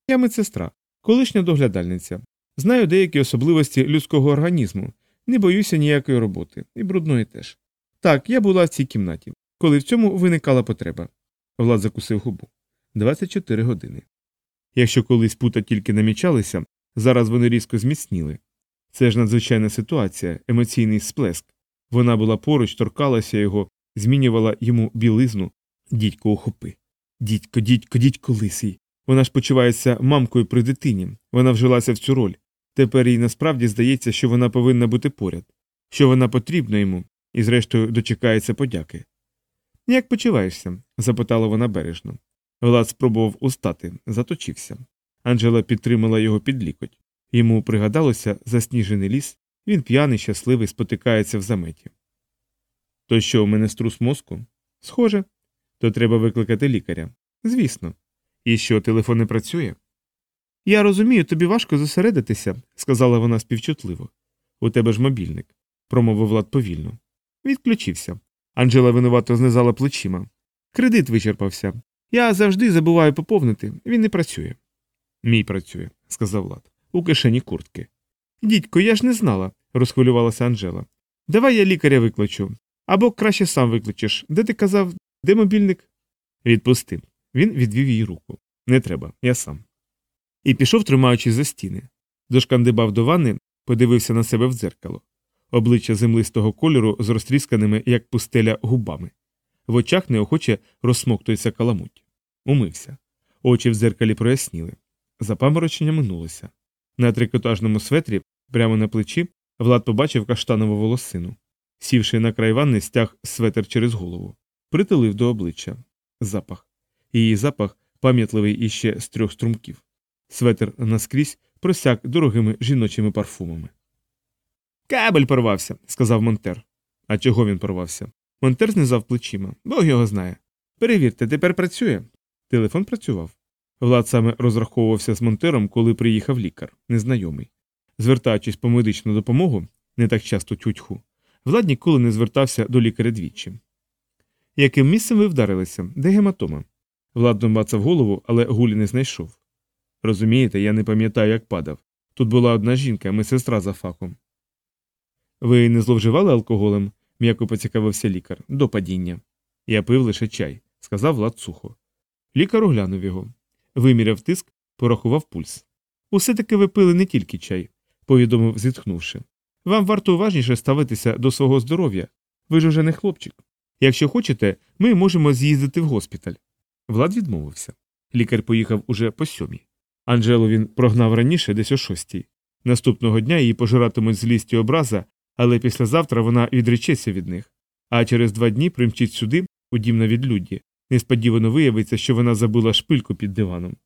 Я медсестра, колишня доглядальниця. Знаю деякі особливості людського організму, не боюся ніякої роботи, і брудної теж. Так, я була в цій кімнаті, коли в цьому виникала потреба. Влад закусив губу. 24 години. Якщо колись пута тільки намічалися, зараз вони різко зміцніли. Це ж надзвичайна ситуація, емоційний сплеск. Вона була поруч, торкалася його, змінювала йому білизну. Дідько охопи. Дідько, дідько, дідько лисий. Вона ж почувається мамкою при дитині. Вона вжилася в цю роль. Тепер їй насправді здається, що вона повинна бути поряд, що вона потрібна йому, і, зрештою, дочекається подяки. Як почуваєшся? запитала вона бережно. Влад спробував устати, заточився. Анжела підтримала його під лікоть. Йому пригадалося засніжений ліс, він п'яний, щасливий, спотикається в заметі. То що, у мене струс мозку? Схоже. То треба викликати лікаря. Звісно. І що, телефон не працює? Я розумію, тобі важко зосередитися, сказала вона співчутливо. У тебе ж мобільник, промовив Влад повільно. Відключився. Анжела винувато знизала плечима. Кредит вичерпався. Я завжди забуваю поповнити, він не працює. Мій працює, сказав Влад, у кишені куртки. Дідько, я ж не знала, розхвилювалася Анжела. Давай я лікаря викличу. Або краще сам викличеш. Де ти казав, де мобільник? Відпусти. Він відвів її руку. Не треба, я сам. І пішов, тримаючись за стіни. Дошкандибав до ванни, подивився на себе в дзеркало. Обличчя землистого кольору з розтрісканими, як пустеля, губами. В очах неохоче розсмоктується каламуть. Умився. Очі в дзеркалі проясніли. Запаморочення минулося. На трикотажному светрі, прямо на плечі, Влад побачив каштанову волосину. Сівши на край ванни, стяг светр через голову. Притулив до обличчя. Запах. Її запах пам'ятливий іще з трьох струмків. Светр наскрізь просяк дорогими жіночими парфумами. Кабель порвався, сказав Монтер. А чого він порвався? Монтер знизав плечима. Бог його знає. Перевірте, тепер працює. Телефон працював. Влад саме розраховувався з Монтером, коли приїхав лікар, незнайомий. Звертаючись по медичну допомогу, не так часто тютьху, Влад ніколи не звертався до лікаря двічі. Яким місцем ви вдарилися? Де гематома? Влад домацав голову, але гулі не знайшов. Розумієте, я не пам'ятаю, як падав. Тут була одна жінка, медсестра за фахом. Ви не зловживали алкоголем? м'яко поцікавився лікар, до падіння. Я пив лише чай, сказав Влад сухо. Лікар оглянув його. Виміряв тиск, порахував пульс. Усе таки ви пили не тільки чай, повідомив, зітхнувши. Вам варто уважніше ставитися до свого здоров'я. Ви ж уже не хлопчик. Якщо хочете, ми можемо з'їздити в госпіталь. Влад відмовився. Лікар поїхав уже по сьомій. Анжелу він прогнав раніше, десь о шостій. Наступного дня її пожиратимуть злість і образа, але післязавтра вона відречеться від них. А через два дні примчить сюди, у дім на відлюдді. Несподівано виявиться, що вона забула шпильку під диваном.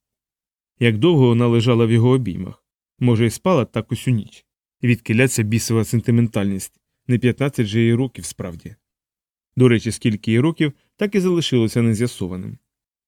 Як довго вона лежала в його обіймах, може, і спала так усю ніч. Відкиляться бісова сентиментальність, не 15 же її років справді. До речі, скільки їй років, так і залишилося нез'ясованим.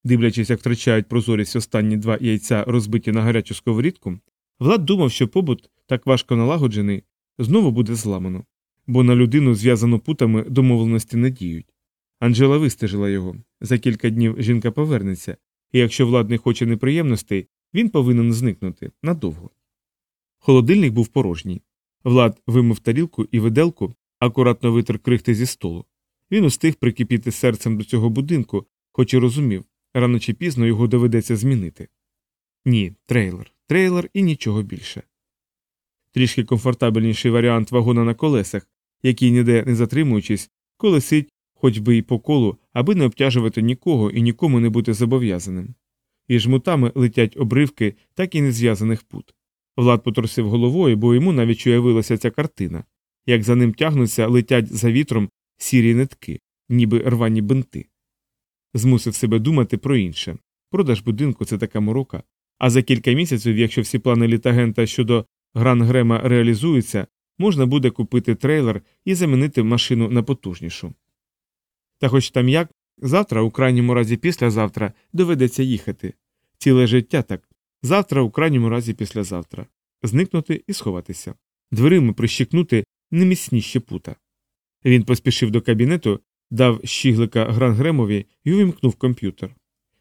Дивлячись, як втрачають прозорість останні два яйця, розбиті на гарячу сковорідку, Влад думав, що побут, так важко налагоджений, знову буде зламано, бо на людину, зв'язану путами, домовленості не діють. Анжела вистежила його. За кілька днів жінка повернеться, і якщо влад не хоче неприємностей, він повинен зникнути надовго. Холодильник був порожній. Влад вимив тарілку і виделку, акуратно витер крихти зі столу. Він устиг прикипіти серцем до цього будинку, хоч і розумів, рано чи пізно його доведеться змінити. Ні, трейлер, трейлер і нічого більше. Трішки комфортабельніший варіант вагона на колесах, який ніде не затримуючись, колесить хоч би й по колу, аби не обтяжувати нікого і нікому не бути зобов'язаним. І жмутами летять обривки так і незв'язаних пут. Влад потрусив головою, бо йому навіть уявилася ця картина, як за ним тягнуться, летять за вітром сірі нитки, ніби рвані бинти. Змусив себе думати про інше. Продаж будинку це така морока. А за кілька місяців, якщо всі плани літагента щодо Гран Грема реалізуються, можна буде купити трейлер і замінити машину на потужнішу. Та хоч там як, завтра, у крайньому разі післязавтра, доведеться їхати. Ціле життя так. Завтра, у крайньому разі післязавтра. Зникнути і сховатися. Дверима прищикнути неміцніші пута. Він поспішив до кабінету, дав щіглика Грангремові і увімкнув комп'ютер.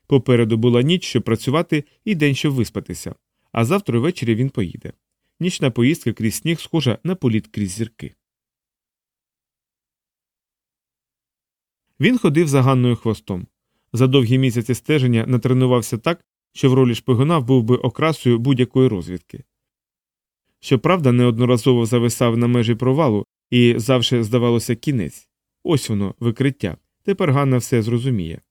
Попереду була ніч, щоб працювати, і день, щоб виспатися, а завтра ввечері він поїде. Нічна поїздка крізь сніг схожа на політ крізь зірки. Він ходив за Ганною хвостом. За довгі місяці стеження натренувався так, що в ролі шпигуна був би окрасою будь-якої розвідки. Щоправда, неодноразово зависав на межі провалу і завжди здавалося кінець. Ось воно, викриття. Тепер Ганна все зрозуміє.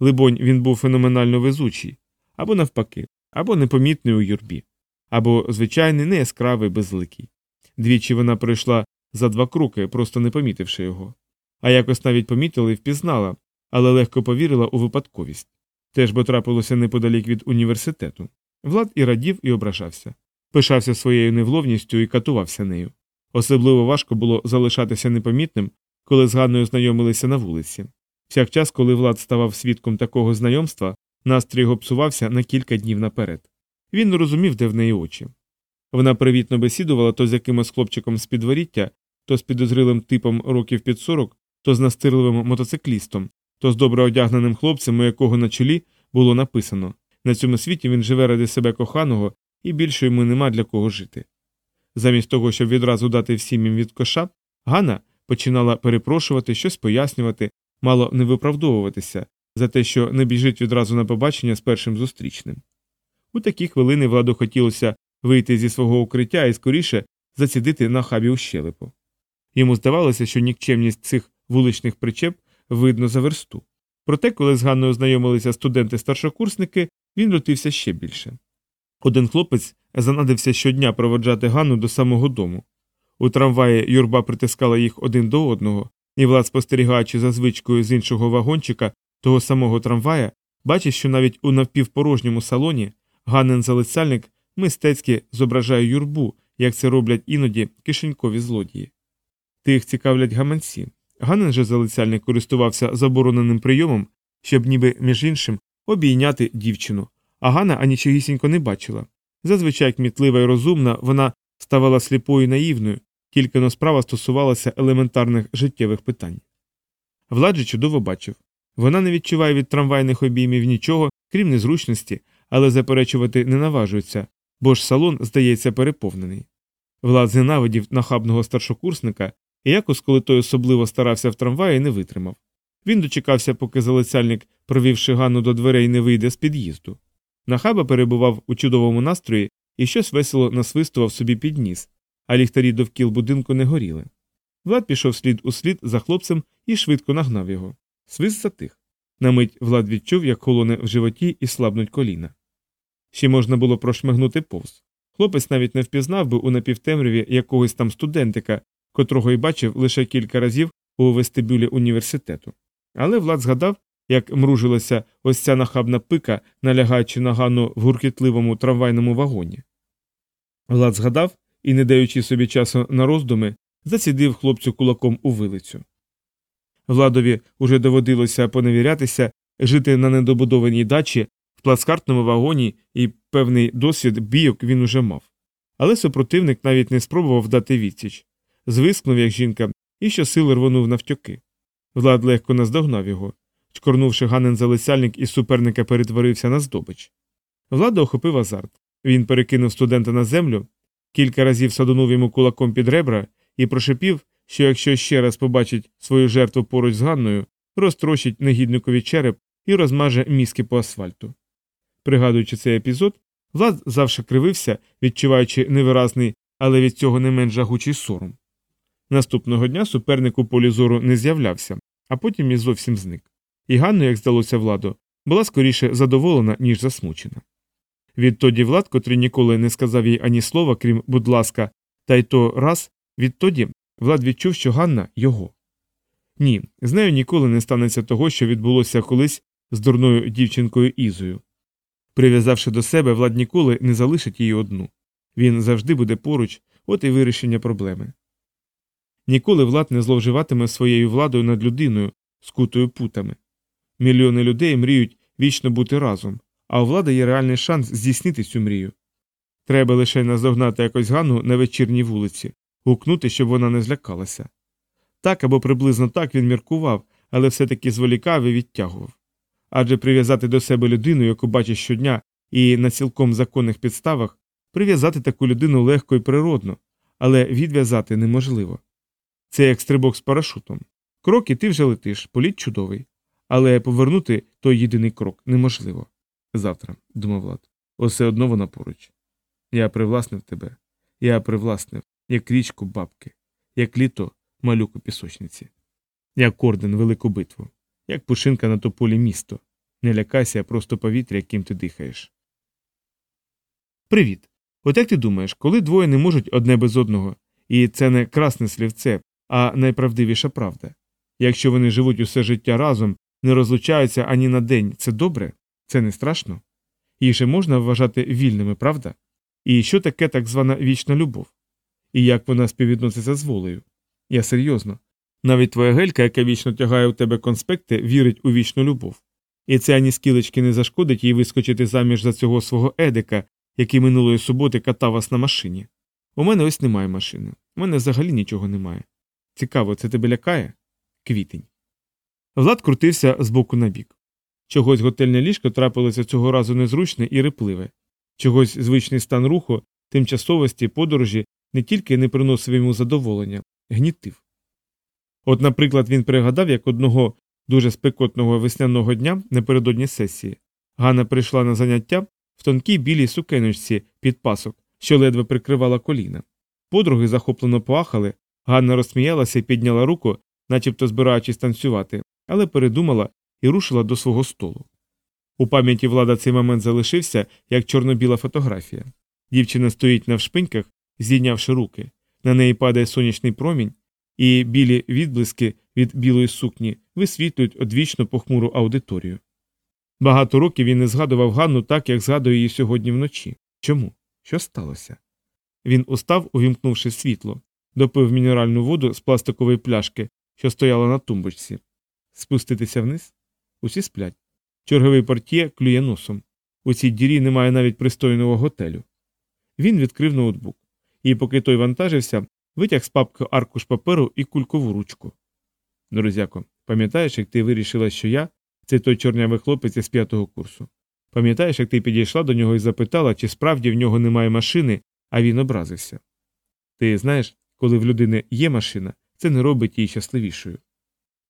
Либонь, він був феноменально везучий, або навпаки, або непомітний у юрбі, або звичайний неяскравий безликий. Двічі вона пройшла за два кроки, просто не помітивши його. А якось навіть помітила і впізнала, але легко повірила у випадковість. Теж бо трапилося неподалік від університету. Влад і радів, і ображався. Пишався своєю невловністю і катувався нею. Особливо важко було залишатися непомітним, коли з Ганною знайомилися на вулиці. Всяк час, коли Влад ставав свідком такого знайомства, настрій його псувався на кілька днів наперед. Він не розумів, де в неї очі. Вона привітно бесідувала то з якимось хлопчиком з підворіття, то з підозрілим типом років під сорок, то з настирливим мотоциклістом, то з добре одягненим хлопцем, у якого на чолі було написано на цьому світі він живе ради себе коханого і більше йому нема для кого жити. Замість того, щоб відразу дати всім їм від коша, Ганна починала перепрошувати, щось пояснювати, мало не виправдовуватися за те, що не біжить відразу на побачення з першим зустрічним. У такі хвилини владу хотілося вийти зі свого укриття і скоріше зацідити на хабі у щелепу. Йому здавалося, що нікчемність цих вуличних причеп видно за версту. Проте, коли з Ганною знайомилися студенти-старшокурсники, він лютився ще більше. Один хлопець занадився щодня проводжати Ганну до самого дому. У трамваї юрба притискала їх один до одного, і Влад, спостерігаючи за звичкою з іншого вагончика того самого трамвая, бачить, що навіть у навпівпорожньому салоні Ганнен залицяльник мистецьки зображає юрбу, як це роблять іноді кишенькові злодії. Тих цікавлять гаманці. Ганнен же залицяльник користувався забороненим прийомом, щоб, ніби між іншим, обійняти дівчину, а Ганна анічогісінько не бачила. Зазвичай кмітлива і розумна, вона ставала сліпою і наївною, тільки но справа стосувалася елементарних життєвих питань. Влад же чудово бачив. Вона не відчуває від трамвайних обіймів нічого, крім незручності, але заперечувати не наважується, бо ж салон, здається, переповнений. Влад зненавидів нахабного старшокурсника і якось, коли той особливо старався в трамваї, не витримав. Він дочекався, поки залицяльник, провівши Ганну до дверей, не вийде з під'їзду. Нахаба перебував у чудовому настрої і щось весело насвистував собі під ніс, а ліхтарі довкіл будинку не горіли. Влад пішов слід у слід за хлопцем і швидко нагнав його. Свист затих. На мить Влад відчув, як холоне в животі і слабнуть коліна. Ще можна було прошмигнути повз. Хлопець навіть не впізнав би у напівтемряві якогось там студентика, котрого й бачив лише кілька разів у вестибюлі університету. Але Влад згадав, як мружилася ось ця нахабна пика, налягаючи на в гуркітливому трамвайному вагоні. Влад згадав і, не даючи собі часу на роздуми, засідив хлопцю кулаком у вилицю. Владові уже доводилося поневірятися, жити на недобудованій дачі в плацкартному вагоні і певний досвід бійок він уже мав. Але супротивник навіть не спробував дати відсіч. Звискнув, як жінка, і щосили рвонув навтьоки. Влад легко наздогнав його. Чкорнувши ганен залицяльник із суперника перетворився на здобич. Влада охопив азарт. Він перекинув студента на землю, кілька разів садонув йому кулаком під ребра і прошепів, що якщо ще раз побачить свою жертву поруч з Ганною, розтрощить негідникові череп і розмаже мізки по асфальту. Пригадуючи цей епізод, Влад завше кривився, відчуваючи невиразний, але від цього не менш жагучий сором. Наступного дня суперник у полі зору не з'являвся, а потім і зовсім зник. І Ганна, як здалося владу, була скоріше задоволена, ніж засмучена. Відтоді Влад, котрий ніколи не сказав їй ані слова, крім будь ласка, та й то раз, відтоді Влад відчув, що Ганна його. Ні, з нею ніколи не станеться того, що відбулося колись з дурною дівчинкою Ізою. Прив'язавши до себе, Влад ніколи не залишить її одну. Він завжди буде поруч, от і вирішення проблеми. Ніколи Влад не зловживатиме своєю владою над людиною, скутою путами. Мільйони людей мріють вічно бути разом, а у влади є реальний шанс здійснити цю мрію. Треба лише наздогнати якось Ганну на вечірній вулиці, гукнути, щоб вона не злякалася. Так або приблизно так він міркував, але все таки зволікав і відтягував. Адже прив'язати до себе людину, яку бачить щодня, і на цілком законних підставах, прив'язати таку людину легко і природно, але відв'язати неможливо. Це як стрибок з парашутом. Крок і ти вже летиш, політ чудовий. Але повернути той єдиний крок неможливо. Завтра, думав Влад, усе одно вона поруч. Я привласнив тебе, я привласнив, як річку бабки, як літо малюк у пісочниці, як орден велику битву, як пушинка на тополі місто. Не лякайся, а просто повітря, яким ти дихаєш. Привіт. От як ти думаєш, коли двоє не можуть одне без одного, і це не красне слівце, а найправдивіша правда. Якщо вони живуть усе життя разом, не розлучаються ані на день, це добре, це не страшно. Їх же можна вважати вільними, правда? І що таке так звана вічна любов? І як вона співвідноситься з волею? Я серйозно. Навіть твоя гелька, яка вічно тягає у тебе конспекти, вірить у вічну любов. І це ані скілечки не зашкодить їй вискочити заміж за цього свого едика, який минулої суботи катав вас на машині. У мене ось немає машини. У мене взагалі нічого немає. Цікаво, це тебе лякає? Квітень. Влад крутився з боку на бік. Чогось готельне ліжко трапилося цього разу незручне і рипливе. Чогось звичний стан руху, тимчасовості, подорожі не тільки не приносив йому задоволення, гнітив. От, наприклад, він пригадав, як одного дуже спекотного весняного дня напередодні сесії Ганна прийшла на заняття в тонкій білій сукеночці під пасок, що ледве прикривала коліна. Подруги захоплено поахали, Ганна розсміялася і підняла руку, начебто збираючись танцювати, але передумала і рушила до свого столу. У пам'яті влада цей момент залишився, як чорно-біла фотографія. Дівчина стоїть навшпиньках, зійнявши руки, на неї падає сонячний промінь, і білі відблиски від білої сукні висвітлюють одвічно похмуру аудиторію. Багато років він не згадував Ганну так, як згадує її сьогодні вночі. Чому? Що сталося? Він устав, увімкнувши світло, допив мінеральну воду з пластикової пляшки, що стояла на тумбочці. Спуститися вниз? Усі сплять. Черговий портє клює носом. У цій дірі немає навіть пристойного готелю. Він відкрив ноутбук, і, поки той вантажився, витяг з папки аркуш паперу і кулькову ручку. Друзяко, Пам'ятаєш, як ти вирішила, що я це той чорнявий хлопець із п'ятого курсу? Пам'ятаєш, як ти підійшла до нього і запитала, чи справді в нього немає машини, а він образився? Ти знаєш, коли в людини є машина, це не робить її щасливішою.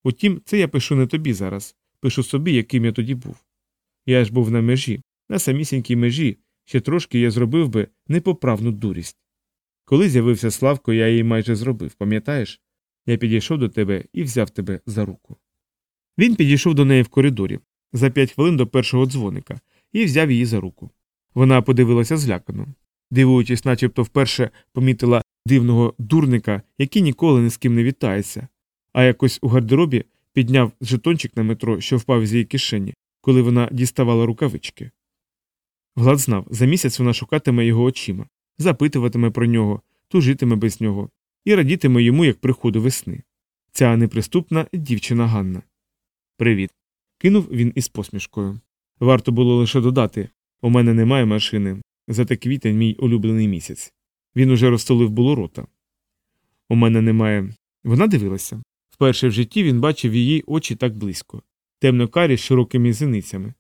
Утім, це я пишу не тобі зараз, пишу собі, яким я тоді був. Я ж був на межі, на самісінькій межі, ще трошки я зробив би непоправну дурість. Коли з'явився Славко, я її майже зробив, пам'ятаєш? Я підійшов до тебе і взяв тебе за руку. Він підійшов до неї в коридорі за п'ять хвилин до першого дзвоника і взяв її за руку. Вона подивилася злякано, дивуючись, начебто вперше помітила дивного дурника, який ніколи ні з ким не вітається, а якось у гардеробі підняв жетончик на метро, що впав з її кишені, коли вона діставала рукавички. Влад знав, за місяць вона шукатиме його очима, запитуватиме про нього, тужитиме без нього і радітиме йому як приходу весни. Ця неприступна дівчина Ганна. Привіт. кинув він із посмішкою. Варто було лише додати у мене немає машини. Зате квітень мій улюблений місяць. Він уже розтолив було рота. У мене немає. Вона дивилася. Вперше в житті він бачив її очі так близько, темно карі з широкими зіницями.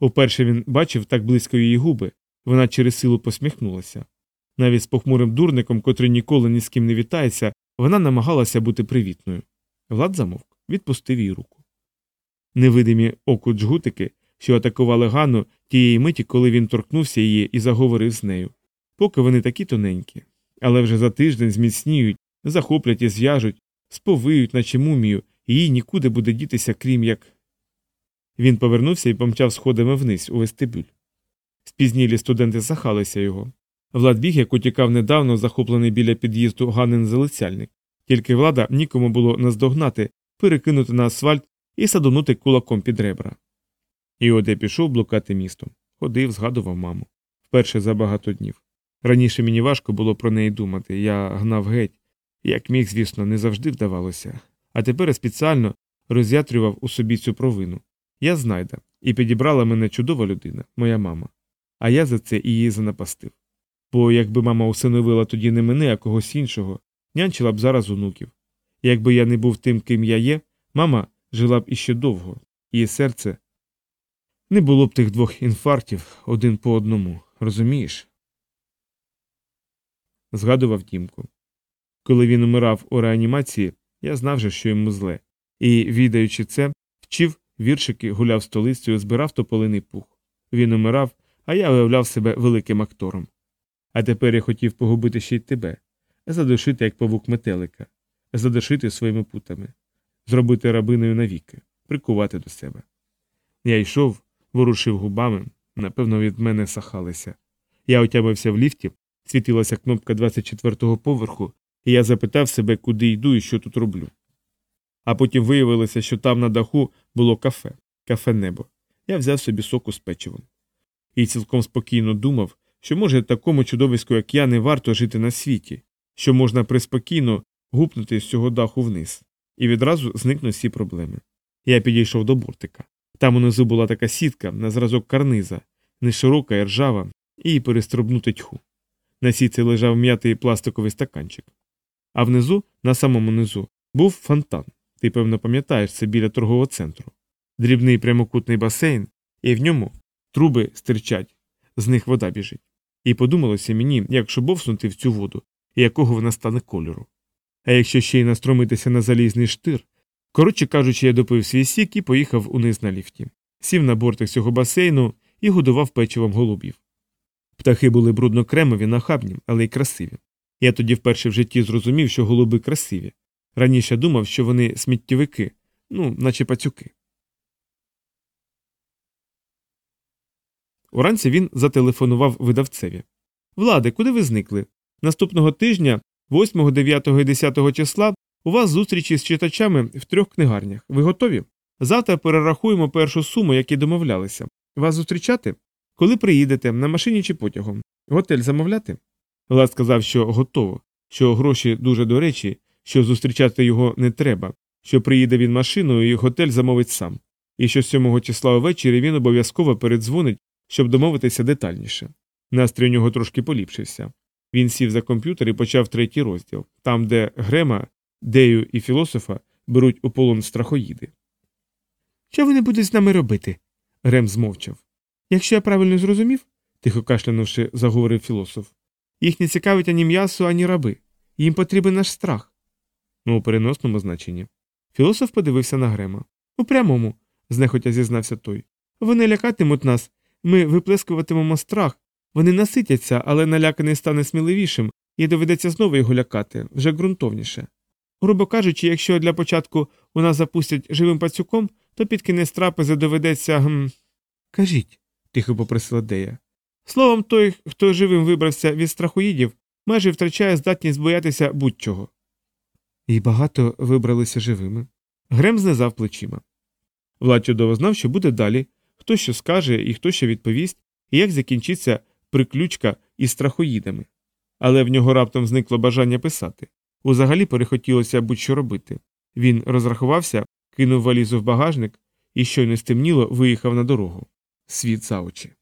Уперше він бачив так близько її губи, вона через силу посміхнулася. Навіть з похмурим дурником, котрий ніколи ні з ким не вітається, вона намагалася бути привітною. Влад замовк, відпустив її руку. Невидимі оку джгутики, що атакували Ганну тієї миті, коли він торкнувся її і заговорив з нею. Поки вони такі тоненькі, але вже за тиждень зміцніють, захоплять і зв'яжуть, сповиють, наче мумію, і їй нікуди буде дітися, крім як. Він повернувся і помчав сходами вниз у вестибюль. Спізнілі студенти захалися його. Влад біг, як утікав недавно, захоплений біля під'їзду Ганнин залицяльник. Тільки влада нікому було наздогнати, перекинути на асфальт і садонути кулаком під ребра. І я пішов блукати містом. Ходив, згадував маму. Вперше за багато днів. Раніше мені важко було про неї думати, я гнав геть, як міг, звісно, не завжди вдавалося. А тепер я спеціально роз'ятрював у собі цю провину. Я знайда, і підібрала мене чудова людина, моя мама. А я за це її занапастив. Бо якби мама усиновила тоді не мене, а когось іншого, нянчила б зараз онуків. Якби я не був тим, ким я є, мама жила б іще довго, її серце не було б тих двох інфарктів один по одному, розумієш? Згадував Тімку. Коли він умирав у реанімації, я знав же, що йому зле, і, відаючи це, вчив віршики, гуляв столицею, збирав тополиний пух. Він умирав, а я уявляв себе великим актором. А тепер я хотів погубити ще й тебе, задушити, як павук метелика, задушити своїми путами, зробити рабиною навіки, прикувати до себе. Я йшов, ворушив губами, напевно, від мене сахалися. Я отямився в ліфті, світилася кнопка 24-го поверху, і я запитав себе, куди йду і що тут роблю. А потім виявилося, що там на даху було кафе, кафе небо. Я взяв собі соку з печивом. І цілком спокійно думав, що, може, такому чудовиську, як я, не варто жити на світі, що можна приспокійно гупнути з цього даху вниз, і відразу зникнуть всі проблеми. Я підійшов до бортика. Там унизу була така сітка на зразок карниза, не широка і ржава, і перестрибнути тьху. На сітці лежав м'ятий пластиковий стаканчик. А внизу, на самому низу, був фонтан. Ти, певно, пам'ятаєш це біля торгового центру. Дрібний прямокутний басейн, і в ньому труби стирчать, з них вода біжить. І подумалося мені, як шубовснути в цю воду, і якого вона стане кольору. А якщо ще й настромитися на залізний штир. Коротше кажучи, я допив свій сік і поїхав униз на ліфті, сів на бортик цього басейну і годував печивом голубів. Птахи були брудно кремові, нахабні, але й красиві. Я тоді вперше в житті зрозумів, що голуби красиві. Раніше думав, що вони сміттєвики, ну, наче пацюки. Уранці він зателефонував видавцеві. Влади, куди ви зникли? Наступного тижня, 8, 9 і 10 числа, у вас зустрічі з читачами в трьох книгарнях. Ви готові? Завтра перерахуємо першу суму, як і домовлялися. Вас зустрічати? Коли приїдете, на машині чи потягом? Готель замовляти? Влад сказав, що готово, що гроші дуже до речі, що зустрічати його не треба, що приїде він машиною і готель замовить сам, і що 7 числа увечері він обов'язково передзвонить, щоб домовитися детальніше. Настрій у нього трошки поліпшився. Він сів за комп'ютер і почав третій розділ, там, де Грема, Дею і філософа беруть у полон страхоїди. Що вони будуть з нами робити? Грем змовчав. Якщо я правильно зрозумів, тихо кашлянувши, заговорив філософ, їх не цікавить ані м'ясо, ані раби. Їм потрібен наш страх. Ну, у переносному значенні. Філософ подивився на Грема. У прямому, знехотя зізнався той. Вони лякатимуть нас, ми виплескуватимемо страх, вони наситяться, але наляканий стане сміливішим, і доведеться знову його лякати, вже ґрунтовніше. Грубо кажучи, якщо для початку у нас запустять живим пацюком, то під кінець трапези доведеться. Гм... Кажіть, тихо попросила Дея. Словом, той, хто живим вибрався від страхоїдів, майже втрачає здатність боятися будь-чого. І багато вибралися живими. Грем знизав плечима. Влад чудово знав, що буде далі, хто що скаже і хто що відповість, і як закінчиться приключка із страхоїдами. Але в нього раптом зникло бажання писати. Узагалі перехотілося будь-що робити. Він розрахувався, кинув валізу в багажник і щойно стемніло виїхав на дорогу. Світ за очі.